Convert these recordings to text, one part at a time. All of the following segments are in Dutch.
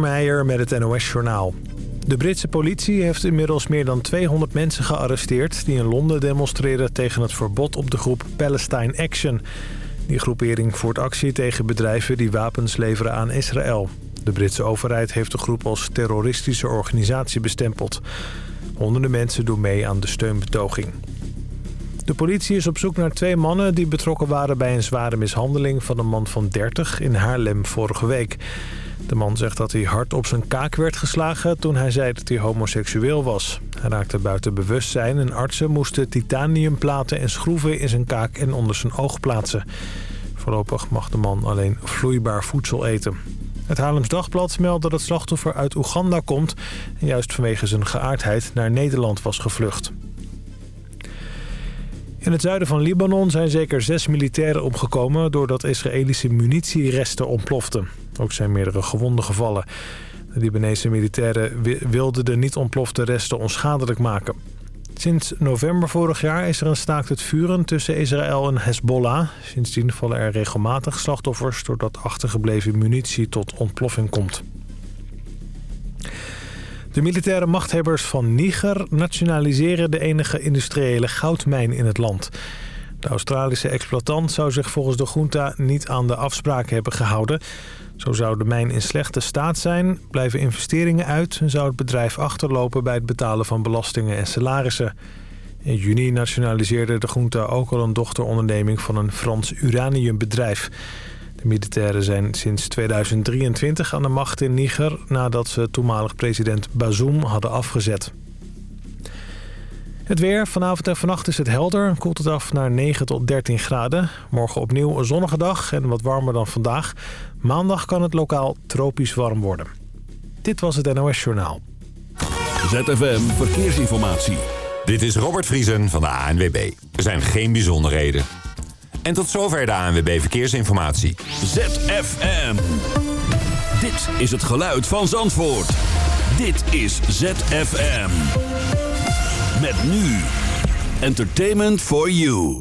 Meijer met het NOS-journaal. De Britse politie heeft inmiddels meer dan 200 mensen gearresteerd... die in Londen demonstreren tegen het verbod op de groep Palestine Action. Die groepering voert actie tegen bedrijven die wapens leveren aan Israël. De Britse overheid heeft de groep als terroristische organisatie bestempeld. Honderden mensen doen mee aan de steunbetoging. De politie is op zoek naar twee mannen die betrokken waren bij een zware mishandeling van een man van 30 in Haarlem vorige week. De man zegt dat hij hard op zijn kaak werd geslagen toen hij zei dat hij homoseksueel was. Hij raakte buiten bewustzijn en artsen moesten titaniumplaten en schroeven in zijn kaak en onder zijn oog plaatsen. Voorlopig mag de man alleen vloeibaar voedsel eten. Het Haarlems Dagblad meldt dat het slachtoffer uit Oeganda komt... en juist vanwege zijn geaardheid naar Nederland was gevlucht. In het zuiden van Libanon zijn zeker zes militairen omgekomen... doordat Israëlische munitieresten ontploften. Ook zijn meerdere gewonden gevallen. De Libanese militairen wilden de niet ontplofte resten onschadelijk maken. Sinds november vorig jaar is er een staakt het vuren tussen Israël en Hezbollah. Sindsdien vallen er regelmatig slachtoffers... doordat achtergebleven munitie tot ontploffing komt. De militaire machthebbers van Niger nationaliseren de enige industriële goudmijn in het land. De Australische exploitant zou zich volgens de junta niet aan de afspraken hebben gehouden. Zo zou de mijn in slechte staat zijn, blijven investeringen uit... en zou het bedrijf achterlopen bij het betalen van belastingen en salarissen. In juni nationaliseerde de junta ook al een dochteronderneming van een Frans uraniumbedrijf... De militairen zijn sinds 2023 aan de macht in Niger... nadat ze toenmalig president Bazoum hadden afgezet. Het weer. Vanavond en vannacht is het helder. Koelt het af naar 9 tot 13 graden. Morgen opnieuw een zonnige dag en wat warmer dan vandaag. Maandag kan het lokaal tropisch warm worden. Dit was het NOS Journaal. ZFM Verkeersinformatie. Dit is Robert Vriesen van de ANWB. Er zijn geen bijzonderheden. En tot zover de ANWB Verkeersinformatie. ZFM. Dit is het geluid van Zandvoort. Dit is ZFM. Met nu. Entertainment for you.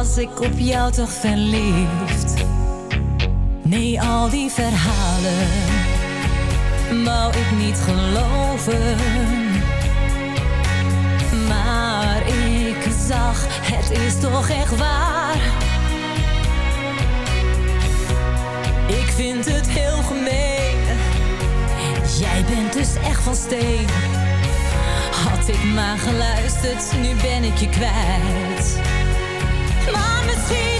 Was ik op jou toch verliefd. Nee, al die verhalen wou ik niet geloven. zag, het is toch echt waar. Ik vind het heel gemeen. Jij bent dus echt van steen. Had ik maar geluisterd, nu ben ik je kwijt. Maar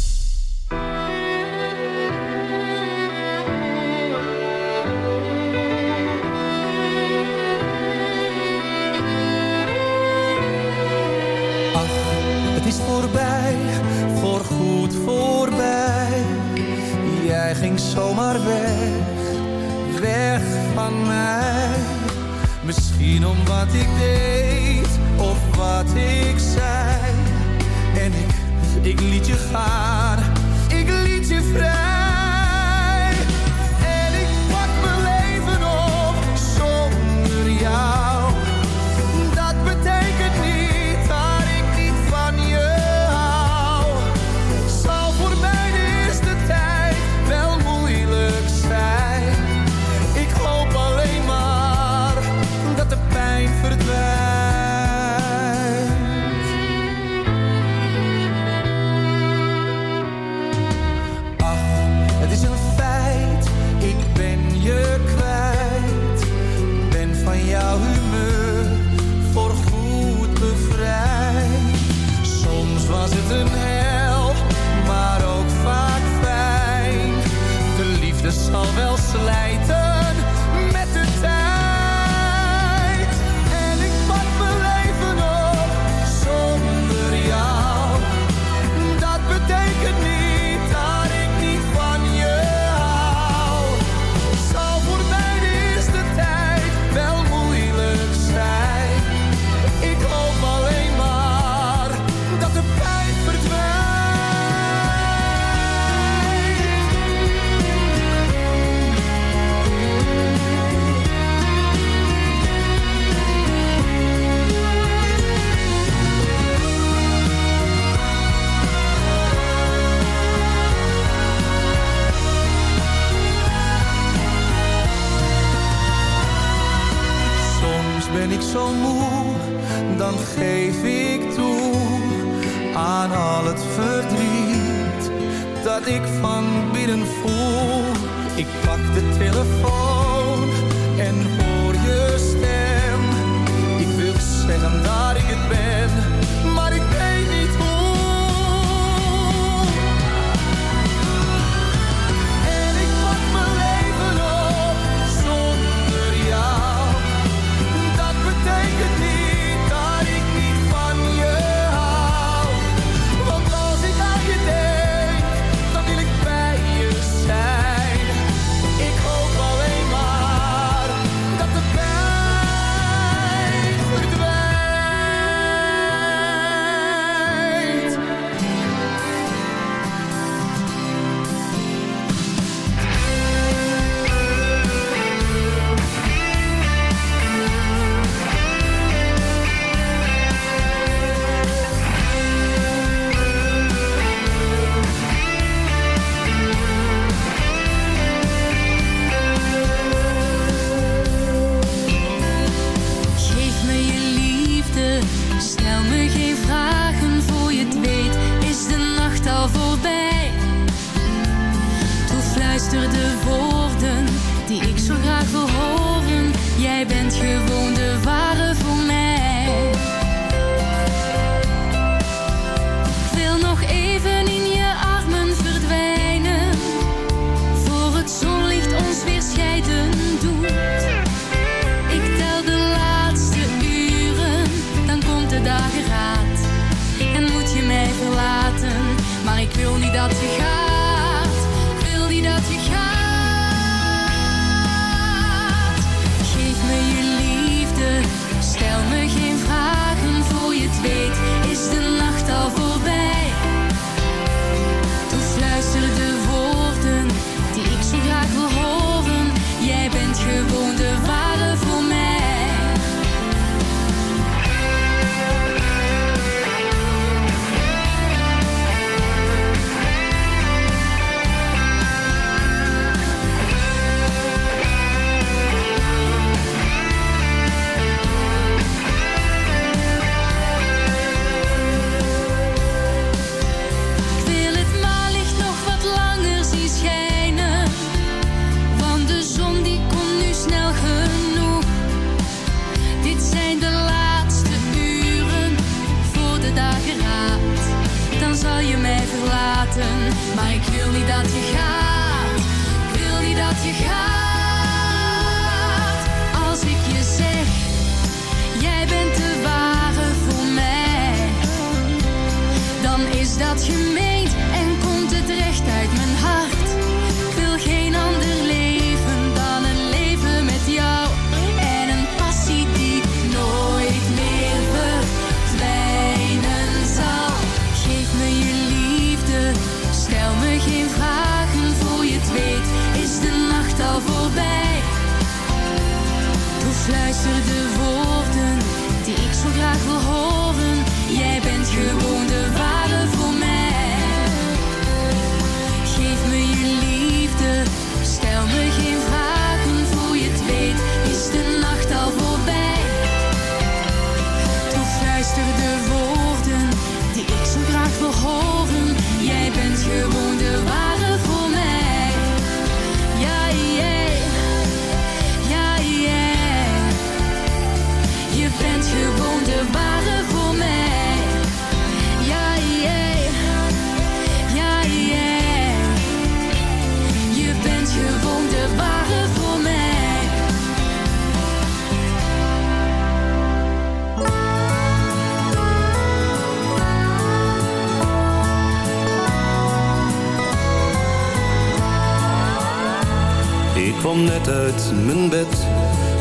Net uit mijn bed.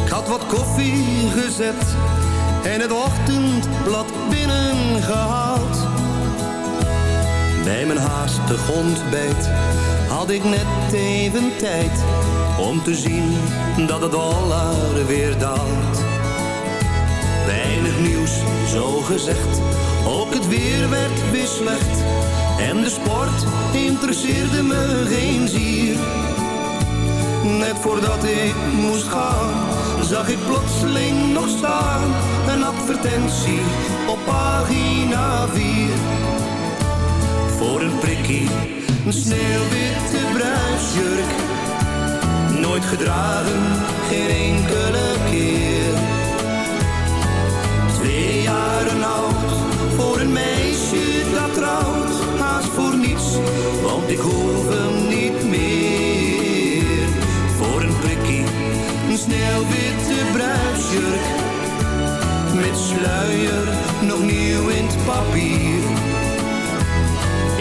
Ik had wat koffie gezet en het ochtendblad binnengehaald. Bij mijn haastig ontbijt had ik net even tijd om te zien dat het dollar weer daalt. Weinig nieuws, zo gezegd, ook het weer werd weer slecht. En de sport interesseerde me geen zier. Net voordat ik moest gaan, zag ik plotseling nog staan. Een advertentie op pagina 4. Voor een prikkie, een sneeuwwitte bruisjurk. Nooit gedragen, geen enkele keer. Twee jaren oud, voor een meisje dat trouwt. Haast voor niets, want ik hoef hem niet sneeuwwitte bruidsjurk. Met sluier, nog nieuw in het papier.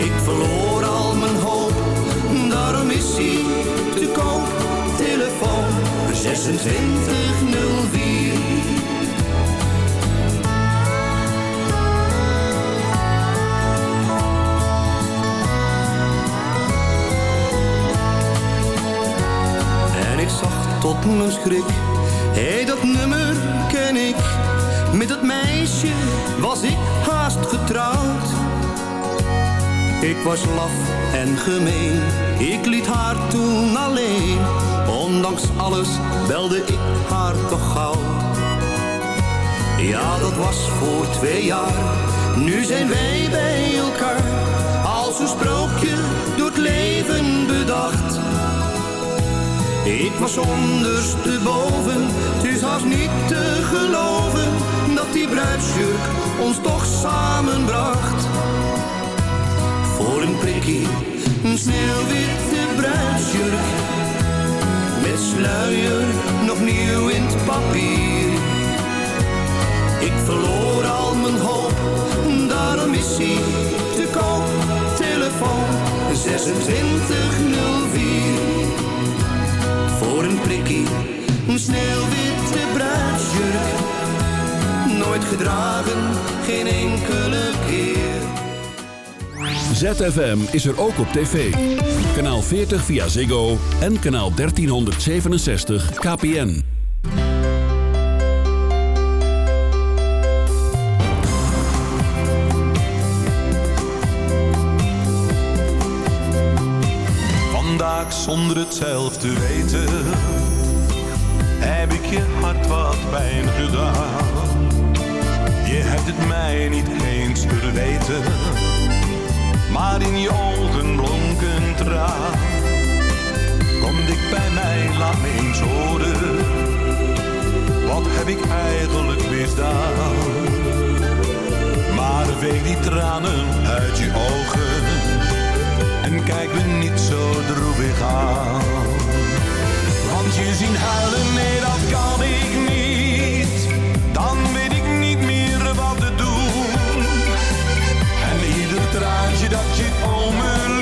Ik verloor al mijn hoop, daarom is hij te koop. Telefoon 2604. Tot mijn schrik. Hé, dat nummer ken ik. Met dat meisje was ik haast getrouwd. Ik was laf en gemeen, ik liet haar toen alleen. Ondanks alles belde ik haar toch gauw. Ja, dat was voor twee jaar, nu zijn wij bij ik was ondersteboven, het is haast niet te geloven dat die bruidsjurk ons toch samenbracht. Voor een prikkie, een sneeuwwitte bruidsjurk, met sluier nog nieuw in het papier. Ik verloor al mijn hoop, daarom is hij te koop. Telefoon 2604 voor een prikkie, een sneeuwwitte bruidsjurk. Nooit gedragen, geen enkele keer. ZFM is er ook op tv. Kanaal 40 via Ziggo en kanaal 1367 KPN. Zonder het zelf te weten. Heb ik je hart wat pijn gedaan? Je hebt het mij niet eens verweten Maar in je ogen blonk een traan. Kom dik bij mij, laat me eens horen. Wat heb ik eigenlijk misdaan? Maar veeg die tranen uit je ogen en kijk me niet zo droevig aan. Want je zien huilen, nee dat kan ik niet. Dan weet ik niet meer wat te doen. En ieder traantje dat je om me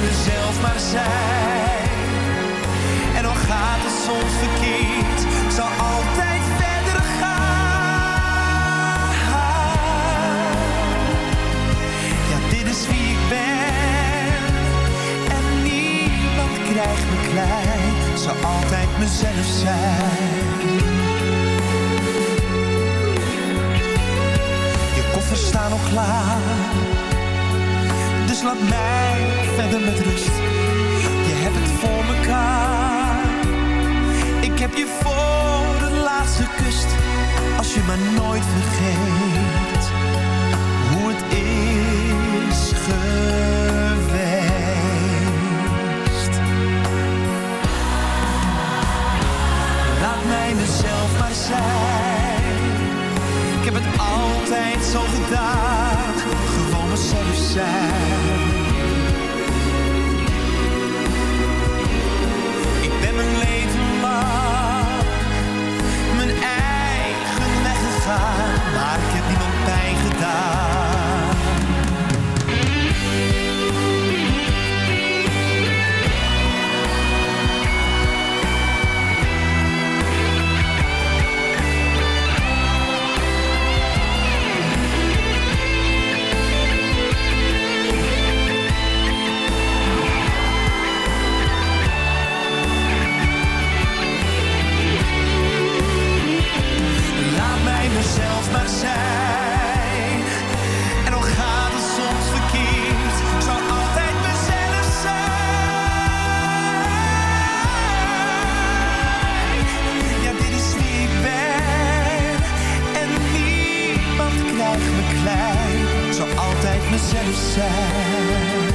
mezelf maar zijn. En al gaat het soms verkeerd, ik zal altijd verder gaan. Ja, dit is wie ik ben. En niemand krijgt me klein, zal altijd mezelf zijn. Je koffers staan nog klaar dus laat mij verder met rust. Je hebt het voor mekaar. Ik heb je voor de laatste kust. Als je me nooit vergeet hoe het is geweest. Laat mij mezelf maar zijn. Ik heb het altijd zo gedaan ik ben mijn leven lang mijn eigen weg gegaan, maar ik heb niemand pijn gedaan. mezelf zijn.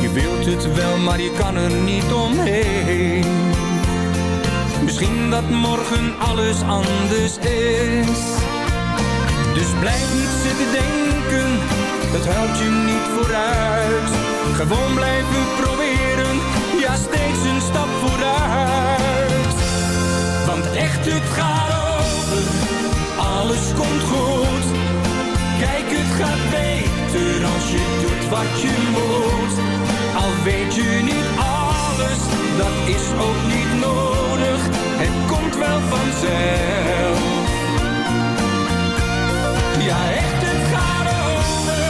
Je wilt het wel, maar je kan er niet omheen. Misschien dat morgen alles anders is. Dus blijf niet zitten denken, dat helpt je niet vooruit. Gewoon blijven proberen, ja steeds een stap vooruit. Want echt, het gaat over, alles komt goed. Kijk, het gaat beter als je doet wat je moet. Al weet je niet alles, dat is ook niet nodig. Het komt wel vanzelf. Ja, echt, het gaat over,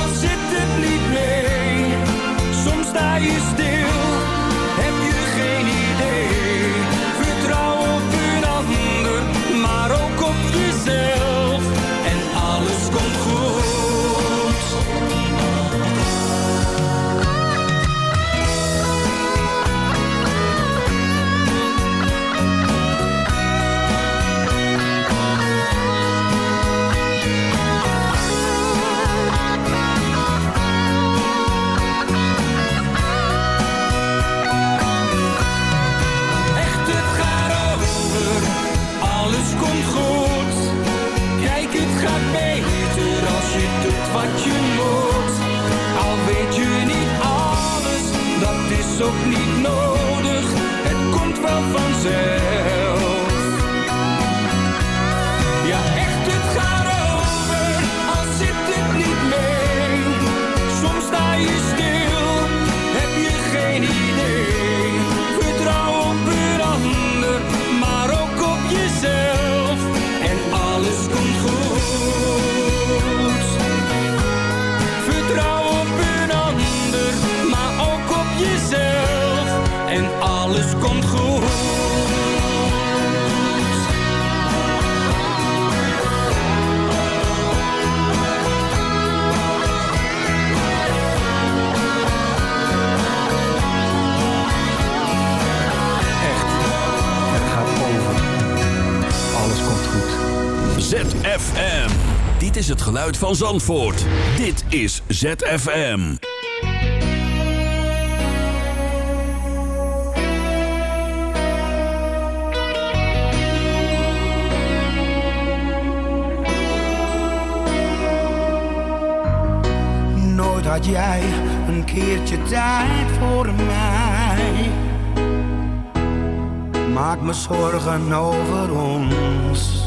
al zit het niet mee. Soms sta je stil, geluid van Zandvoort. Dit is ZFM. Nooit had jij een keertje tijd voor mij. Maak me zorgen over ons.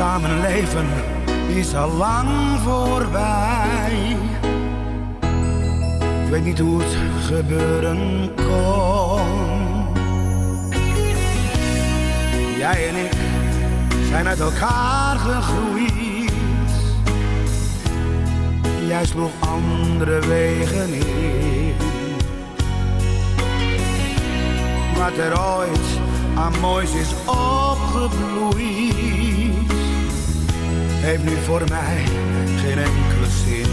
Samenleven is al lang voorbij. Ik weet niet hoe het gebeuren kon. Jij en ik zijn uit elkaar gegroeid. Jij sloeg andere wegen in. Wat er ooit aan moois is opgebloeid, heeft nu voor mij geen enkele zin.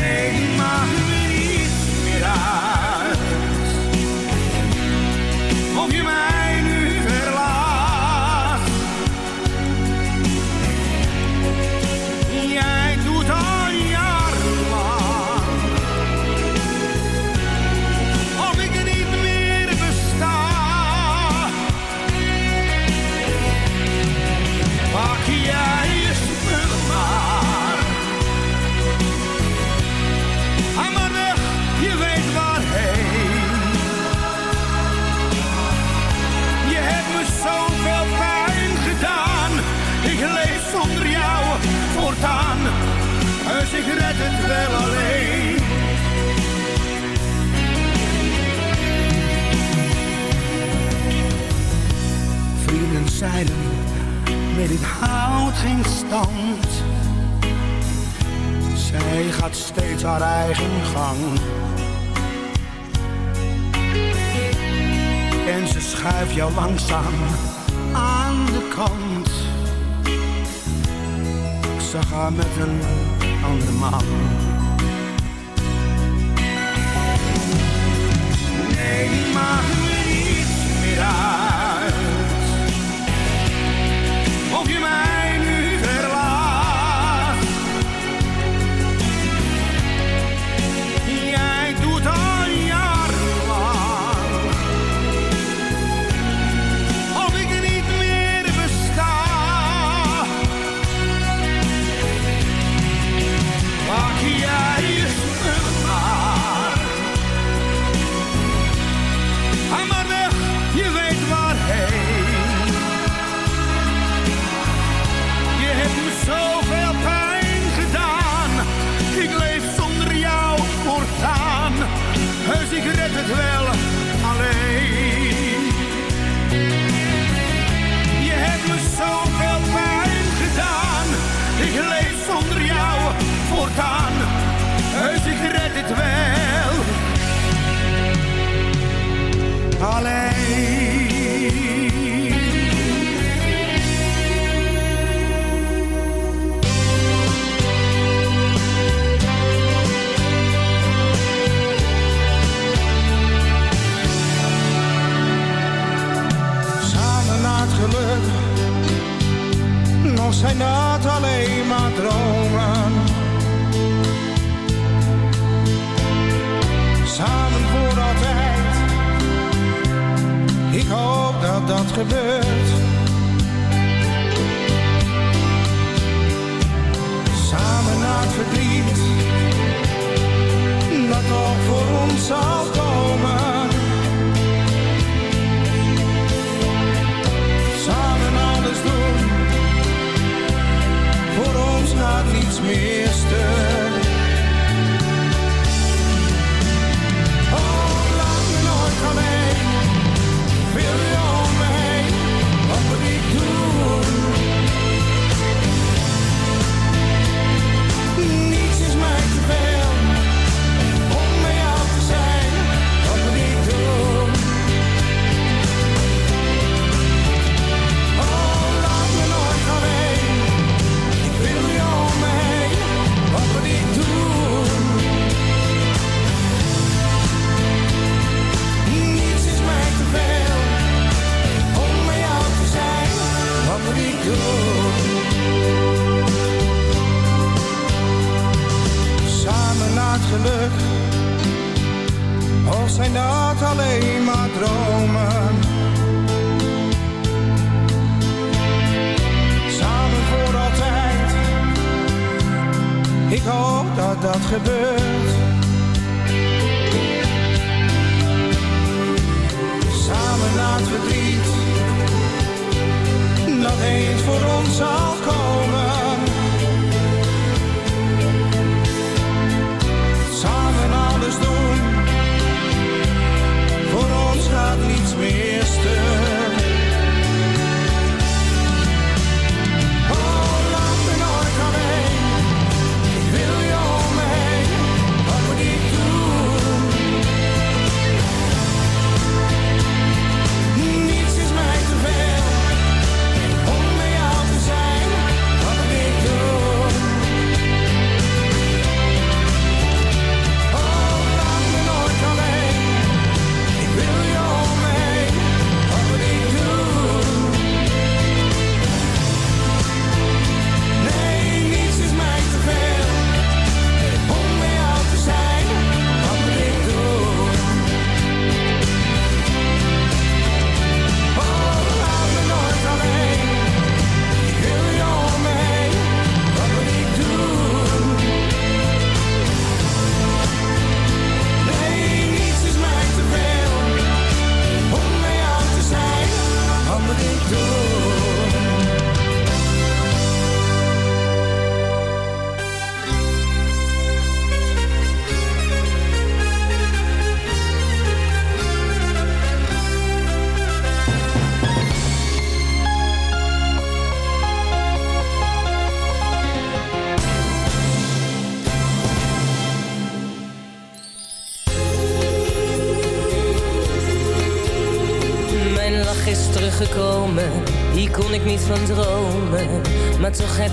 Nee, maak me niet meer uit. Of je mij red het wel alleen. Vrienden zeiden, met dit houdt geen stand. Zij gaat steeds haar eigen gang. En ze schuift jou langzaam aan de kant. Ik zag met een van de man. Nee, die man.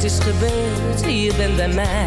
is gebeurd, je bent bij mij.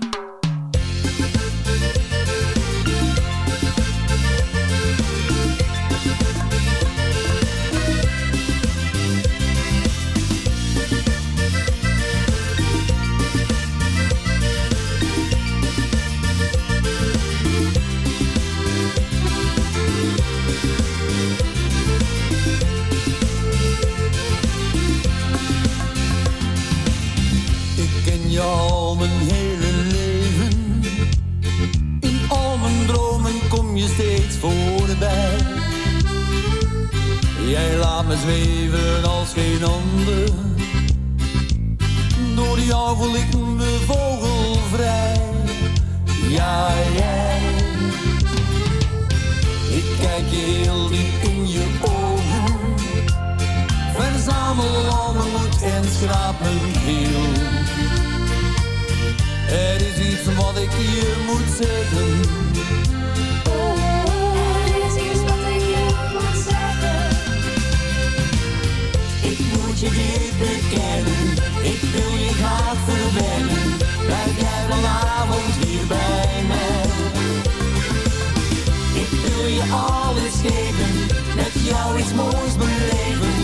iets moois beleven.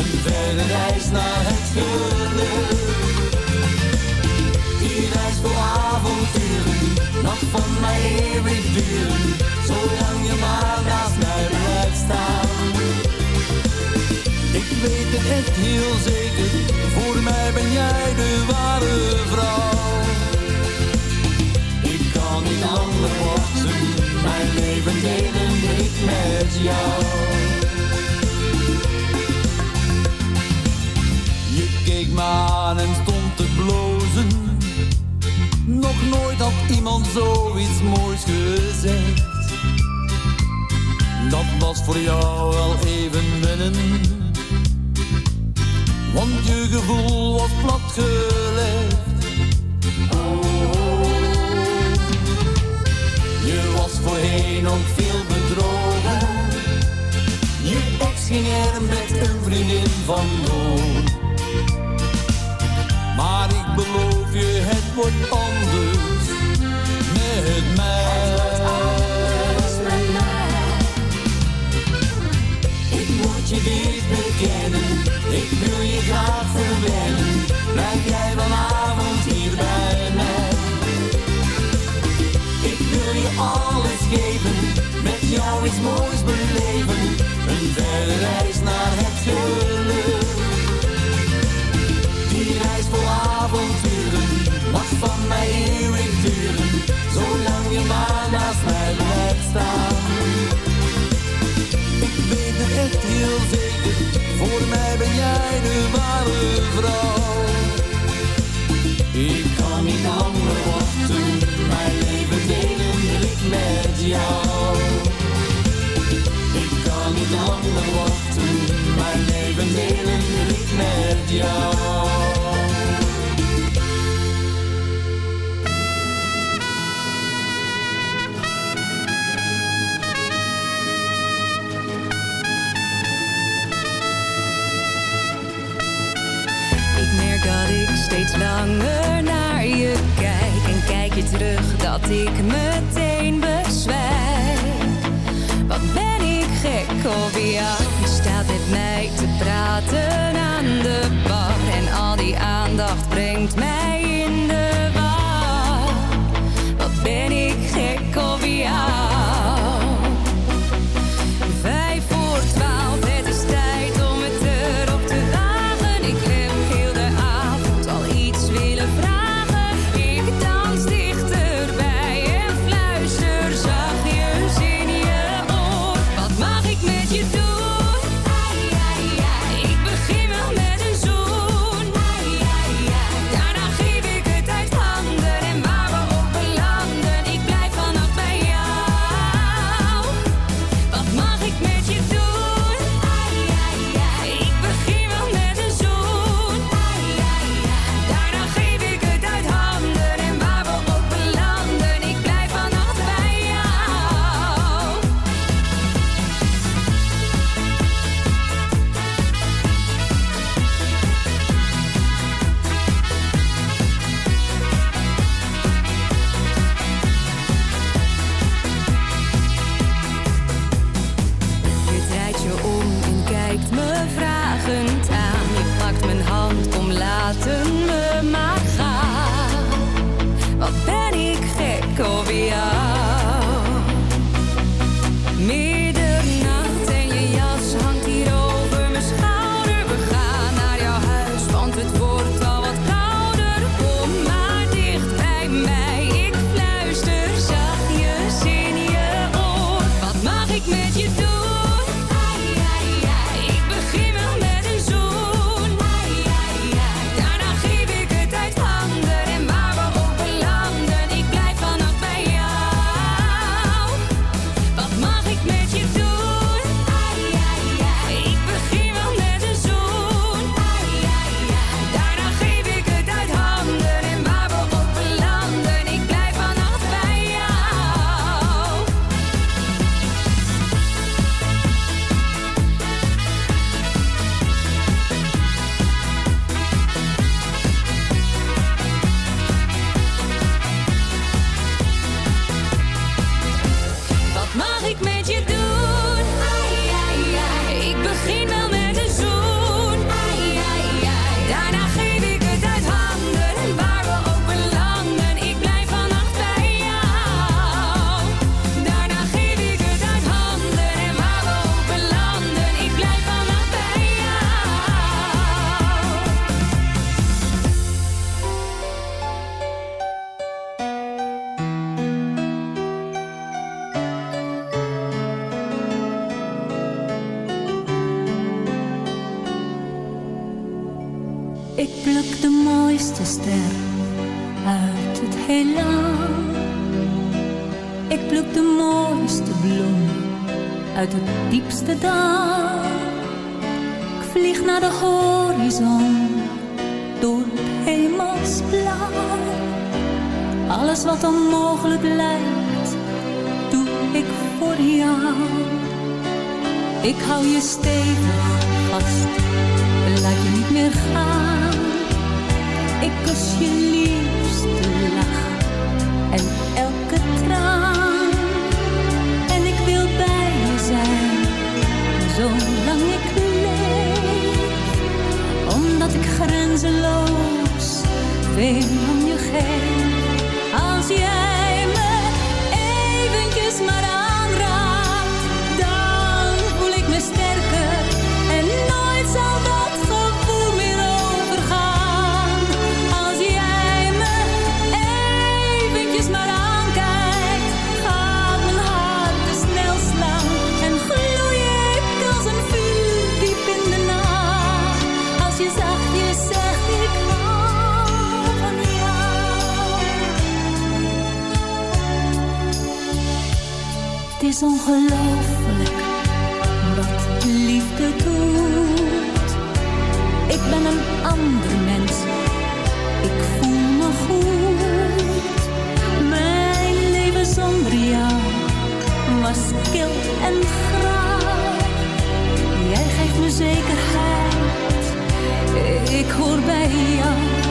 Een verre reis naar het geluk. Die reis voor avonturen, nog van mij eeuwig duren. Zolang je maar naast mij blijft staan. Ik weet het echt heel zeker, voor mij ben jij de ware vrouw. Ik kan niet anders wachten, mijn leven delen ik met jou. en stond te blozen. Nog nooit had iemand zoiets moois gezegd. Dat was voor jou wel even wennen. Want je gevoel was platgelegd. Oh. Je was voorheen ook veel bedrogen. Je ex ging er met een vriendin vandoor. wordt anders met mij. Met mij. Ik moet je dit bekennen, ik wil je graag verwennen. Blijf jij vanavond hier bij mij. Ik wil je alles geven, met jou is moois beleven. Ik merk dat ik steeds langer naar je kijk en kijk je terug dat ik me pluk de mooiste ster uit het heelal. Ik pluk de mooiste bloem uit het diepste dal. Ik vlieg naar de horizon door het hemelsblauw. Alles wat onmogelijk lijkt, doe ik voor jou. Ik hou je stevig vast, laat je niet meer gaan. Ik kus je liefste lach en elke traan. En ik wil bij je zijn, zolang ik leef. Omdat ik grenzeloos veel om je geef. Als jij me eventjes maar aanraakt, is ongelooflijk wat liefde doet. Ik ben een ander mens, ik voel me goed. Mijn leven zonder jou was kil en graag. Jij geeft me zekerheid, ik hoor bij jou.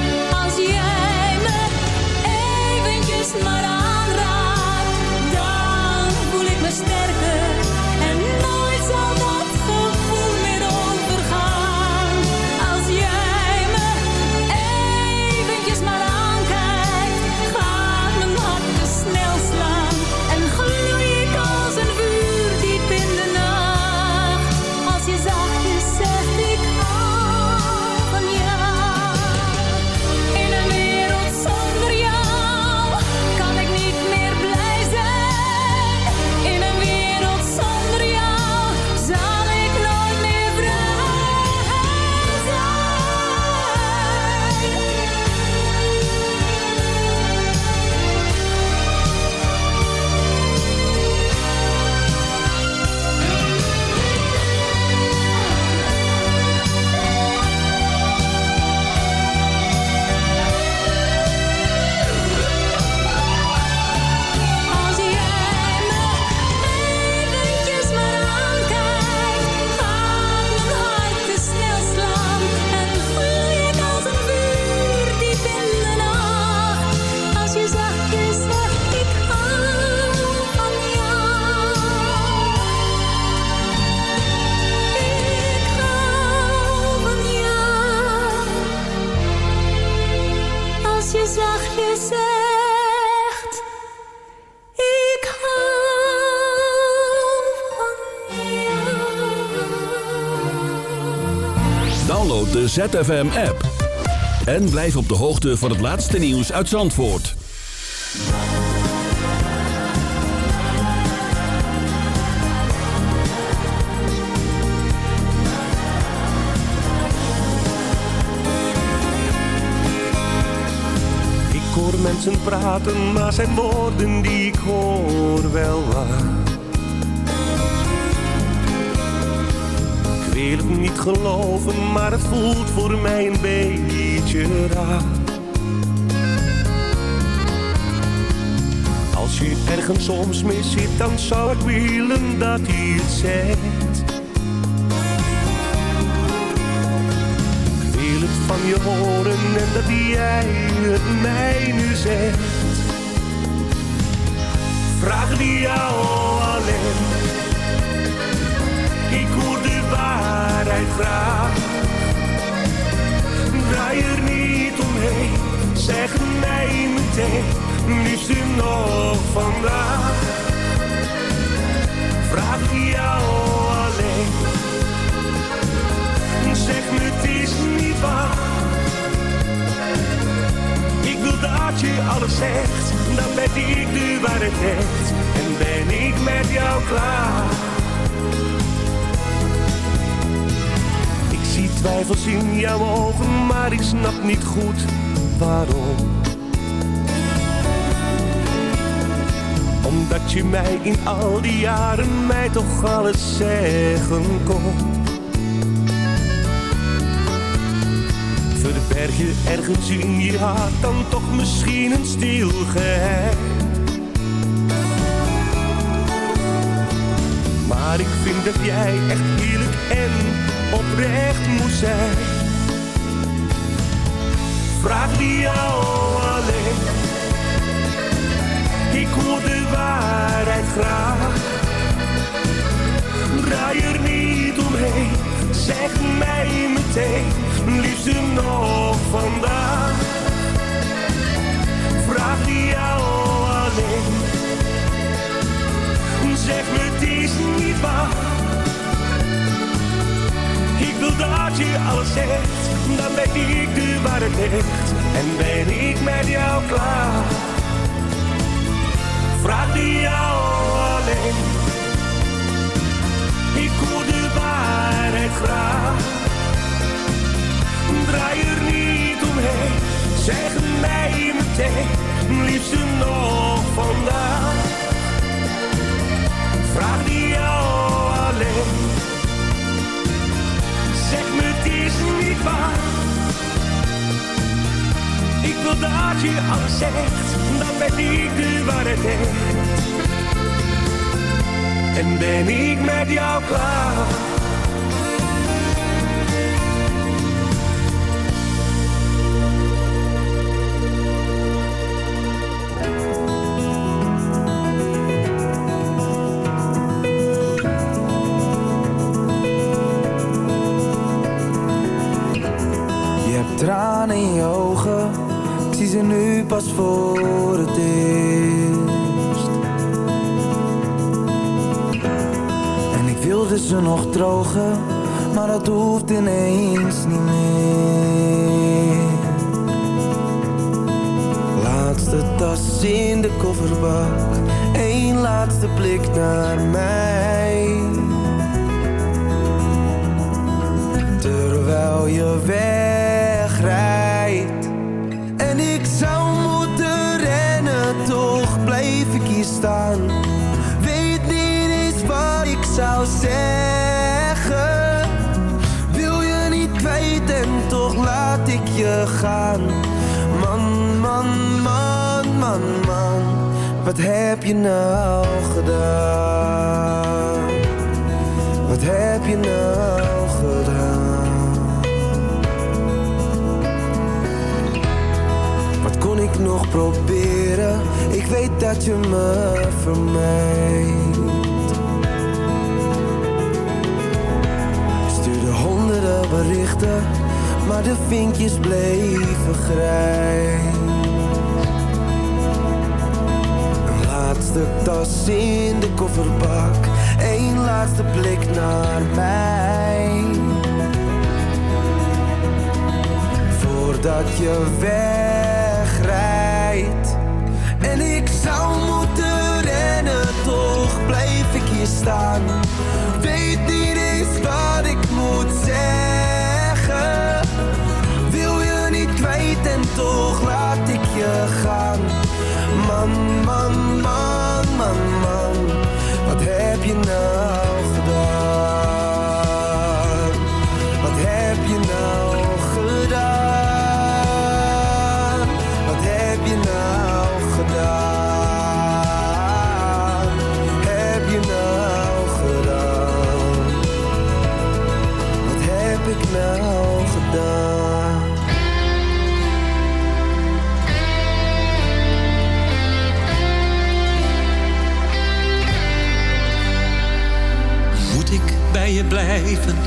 ZFM-app. En blijf op de hoogte van het laatste nieuws uit Zandvoort. Ik hoor mensen praten, maar zijn woorden die ik hoor wel waar. Wil het niet geloven, maar het voelt voor mij een beetje raar. Als je ergens soms mee zit, dan zou ik willen dat hij het zegt. Ik wil het van je horen en dat jij het mij nu zegt. Vraag die jou alleen. Ik hoor waarheid graag. Draai er niet omheen, zeg mij meteen, liefste nog vandaag. Vraag jou alleen. Zeg me het is niet waar. Ik wil dat je alles zegt, dan ben ik de waarheid echt. En ben ik met jou klaar. Twijfels in jouw ogen, maar ik snap niet goed waarom. Omdat je mij in al die jaren mij toch alles zeggen kon. Verberg je ergens in je hart dan toch misschien een stilgeheim. Maar ik vind dat jij echt eerlijk en oprecht moet zijn. Vraag die jou alleen. Ik hoor de waarheid graag. Draai er niet omheen, zeg mij meteen, liefste nog vandaag. Vraag die jou alleen. Zeg me het is niet waar. Wil je alles zegt, dan ben ik de waarheid echt. En ben ik met jou klaar. Vraag die jou alleen. Ik hoor de waarheid graag. Draai er niet omheen, zeg mij meteen, liefste nog vandaag. Vraag die jou alleen. Zeg me het is niet waar. Ik wil dat je alles zegt, dan ben ik de waarheid. En ben ik met jou klaar. Voor het eerst. En ik wilde ze nog drogen, maar dat hoeft ineens niet meer. Laatste tas in de kofferbak, één laatste blik naar mij. Wat heb je nou gedaan? Wat heb je nou gedaan? Wat kon ik nog proberen? Ik weet dat je me vermijdt. Stuurde honderden berichten, maar de vinkjes bleven grijs. Laatste tas in de kofferbak, één laatste blik naar mij. Voordat je wegrijdt. En ik zou moeten rennen Toch blijf ik hier staan. Weet niet eens wat ik moet zeggen. Wil je niet kwijt en toch laat ik je gaan. Man, man, man, man, man Wat heb je nou gedaan? Blijven?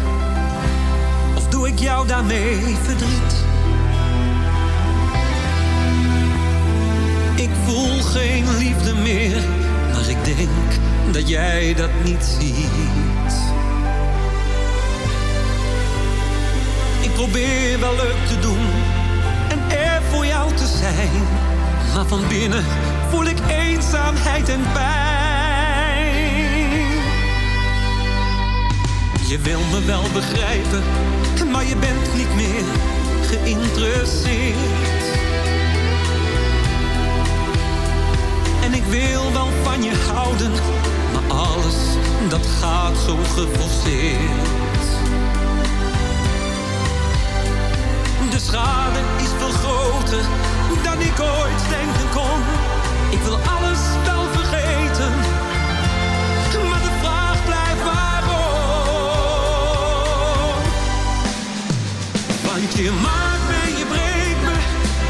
Of doe ik jou daarmee verdriet? Ik voel geen liefde meer, maar ik denk dat jij dat niet ziet. Ik probeer wel leuk te doen en er voor jou te zijn. Maar van binnen voel ik eenzaamheid en pijn. Je wil me wel begrijpen, maar je bent niet meer geïnteresseerd. En ik wil wel van je houden, maar alles dat gaat zo geforceerd. De schade is veel groter dan ik ooit denken kon. Ik wil alles wel je maakt me, je breekt me,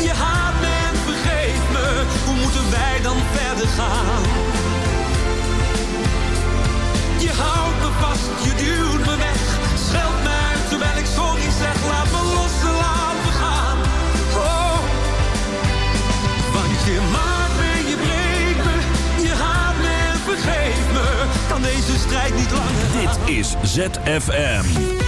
je haat me en vergeet me. Hoe moeten wij dan verder gaan? Je houdt me vast, je duwt me weg, scheldt me uit terwijl ik sorry zeg. Laat me los laat me gaan. Oh. Want je maakt me, je breekt me, je haat me en vergeet me. Kan deze strijd niet langer Dit is ZFM.